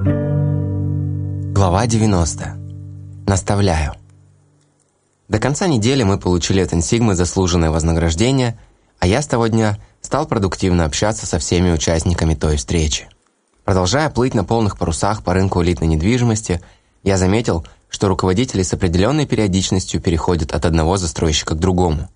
Глава 90. Наставляю. До конца недели мы получили от Инсигмы заслуженное вознаграждение, а я с того дня стал продуктивно общаться со всеми участниками той встречи. Продолжая плыть на полных парусах по рынку элитной недвижимости, я заметил, что руководители с определенной периодичностью переходят от одного застройщика к другому.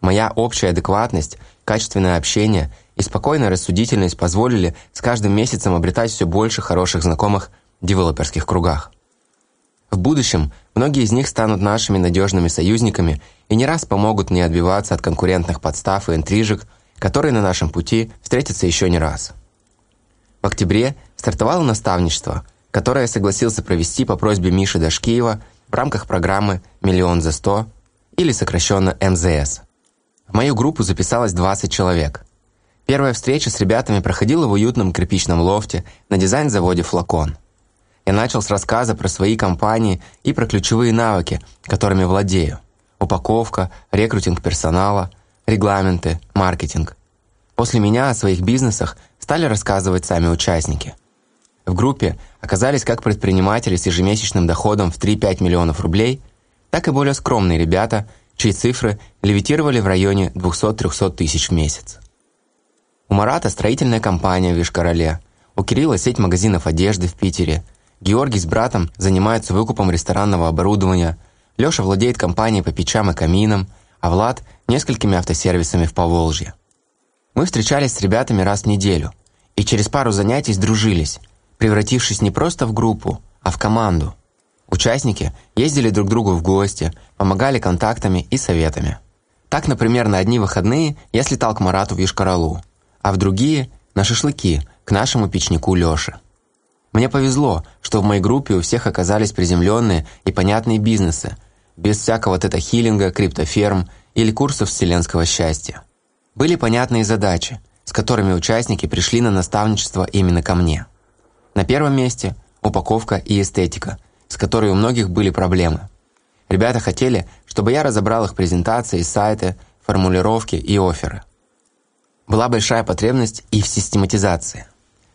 Моя общая адекватность, качественное общение и спокойная рассудительность позволили с каждым месяцем обретать все больше хороших знакомых в девелоперских кругах. В будущем многие из них станут нашими надежными союзниками и не раз помогут мне отбиваться от конкурентных подстав и интрижек, которые на нашем пути встретятся еще не раз. В октябре стартовало наставничество, которое я согласился провести по просьбе Миши Дашкиева в рамках программы «Миллион за сто» или сокращенно МЗС. В мою группу записалось 20 человек. Первая встреча с ребятами проходила в уютном кирпичном лофте на дизайн-заводе «Флакон». Я начал с рассказа про свои компании и про ключевые навыки, которыми владею. Упаковка, рекрутинг персонала, регламенты, маркетинг. После меня о своих бизнесах стали рассказывать сами участники. В группе оказались как предприниматели с ежемесячным доходом в 3-5 миллионов рублей, так и более скромные ребята – чьи цифры левитировали в районе 200-300 тысяч в месяц. У Марата строительная компания в Вишкороле, у Кирилла сеть магазинов одежды в Питере, Георгий с братом занимаются выкупом ресторанного оборудования, Леша владеет компанией по печам и каминам, а Влад – несколькими автосервисами в Поволжье. Мы встречались с ребятами раз в неделю и через пару занятий сдружились, превратившись не просто в группу, а в команду – Участники ездили друг другу в гости, помогали контактами и советами. Так, например, на одни выходные я слетал к Марату в Ешкаралу, а в другие – на шашлыки, к нашему печнику Лёше. Мне повезло, что в моей группе у всех оказались приземленные и понятные бизнесы, без всякого тета-хиллинга, криптоферм или курсов вселенского счастья. Были понятные задачи, с которыми участники пришли на наставничество именно ко мне. На первом месте – упаковка и эстетика – с которой у многих были проблемы. Ребята хотели, чтобы я разобрал их презентации, сайты, формулировки и оферы. Была большая потребность и в систематизации.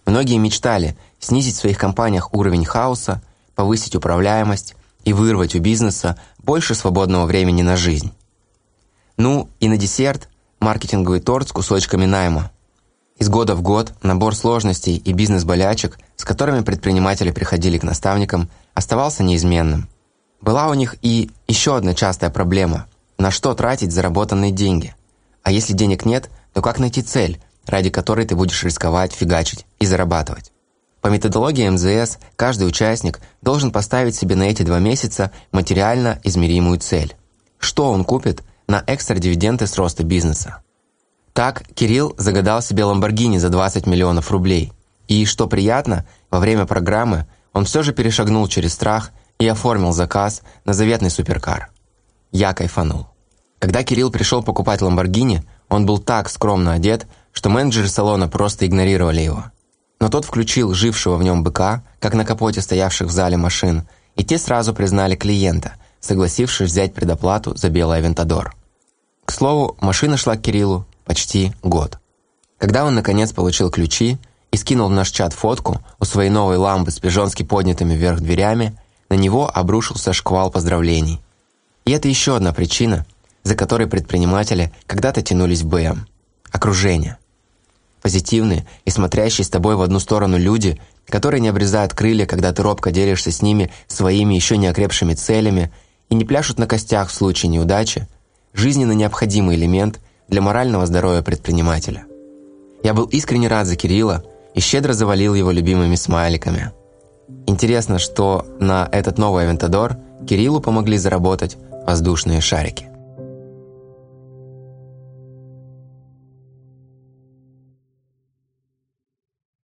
Многие мечтали снизить в своих компаниях уровень хаоса, повысить управляемость и вырвать у бизнеса больше свободного времени на жизнь. Ну и на десерт – маркетинговый торт с кусочками найма. Из года в год набор сложностей и бизнес-болячек, с которыми предприниматели приходили к наставникам – оставался неизменным. Была у них и еще одна частая проблема – на что тратить заработанные деньги? А если денег нет, то как найти цель, ради которой ты будешь рисковать, фигачить и зарабатывать? По методологии МЗС каждый участник должен поставить себе на эти два месяца материально измеримую цель. Что он купит на экстра дивиденды с роста бизнеса? Так Кирилл загадал себе Ламборгини за 20 миллионов рублей. И, что приятно, во время программы он все же перешагнул через страх и оформил заказ на заветный суперкар. Я кайфанул. Когда Кирилл пришел покупать «Ламборгини», он был так скромно одет, что менеджеры салона просто игнорировали его. Но тот включил жившего в нем быка, как на капоте стоявших в зале машин, и те сразу признали клиента, согласившись взять предоплату за белый Авентадор. К слову, машина шла к Кириллу почти год. Когда он наконец получил ключи, и скинул в наш чат фотку у своей новой лампы с пижонски поднятыми вверх дверями, на него обрушился шквал поздравлений. И это еще одна причина, за которой предприниматели когда-то тянулись БМ. Окружение. Позитивные и смотрящие с тобой в одну сторону люди, которые не обрезают крылья, когда ты робко делишься с ними своими еще не окрепшими целями и не пляшут на костях в случае неудачи, жизненно необходимый элемент для морального здоровья предпринимателя. Я был искренне рад за Кирилла, и щедро завалил его любимыми смайликами. Интересно, что на этот новый Авентадор Кириллу помогли заработать воздушные шарики.